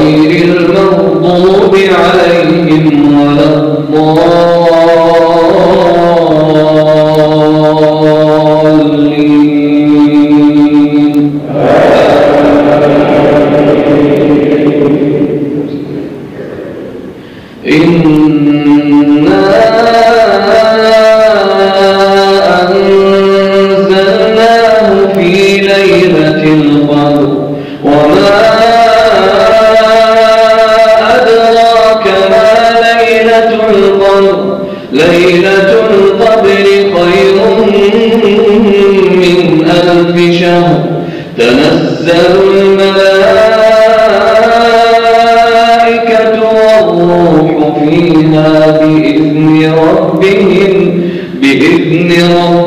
غير المغضوب عليهم ولا الضالين إنا أنزلناه في ليلة القدر وما ليلة القدر خير من ألف شهر. تنزل الملائكة والروح فيها بإذن ربهم بإذن ربهم